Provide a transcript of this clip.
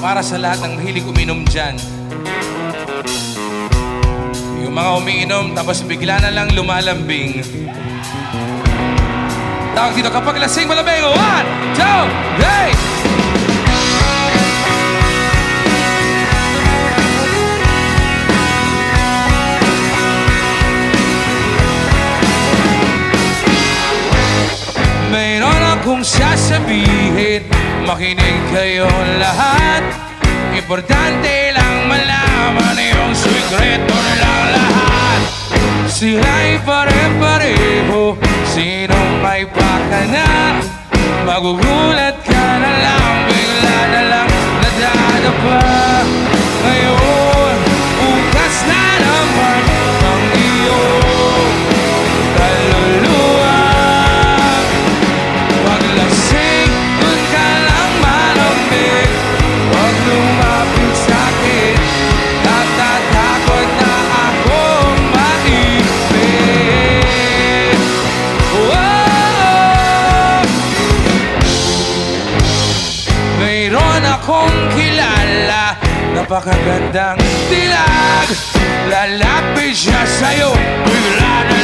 para sa lahat ng mahilig uminom dyan. Yung mga umiinom, tapos bigla na lang lumalambing. Tawag dito kapag lasing malambing. One, two, three! Mayroon akong sasabihin Makinig kayo lahat Importante lang malaman Yung sikreto lang lahat Sila'y pare-pareho Sinong may baka na Magugulat ka na lang Bigla na lang nadadapa kilala. Napakagandang dilag Lalapit siya sa'yo. Bigla na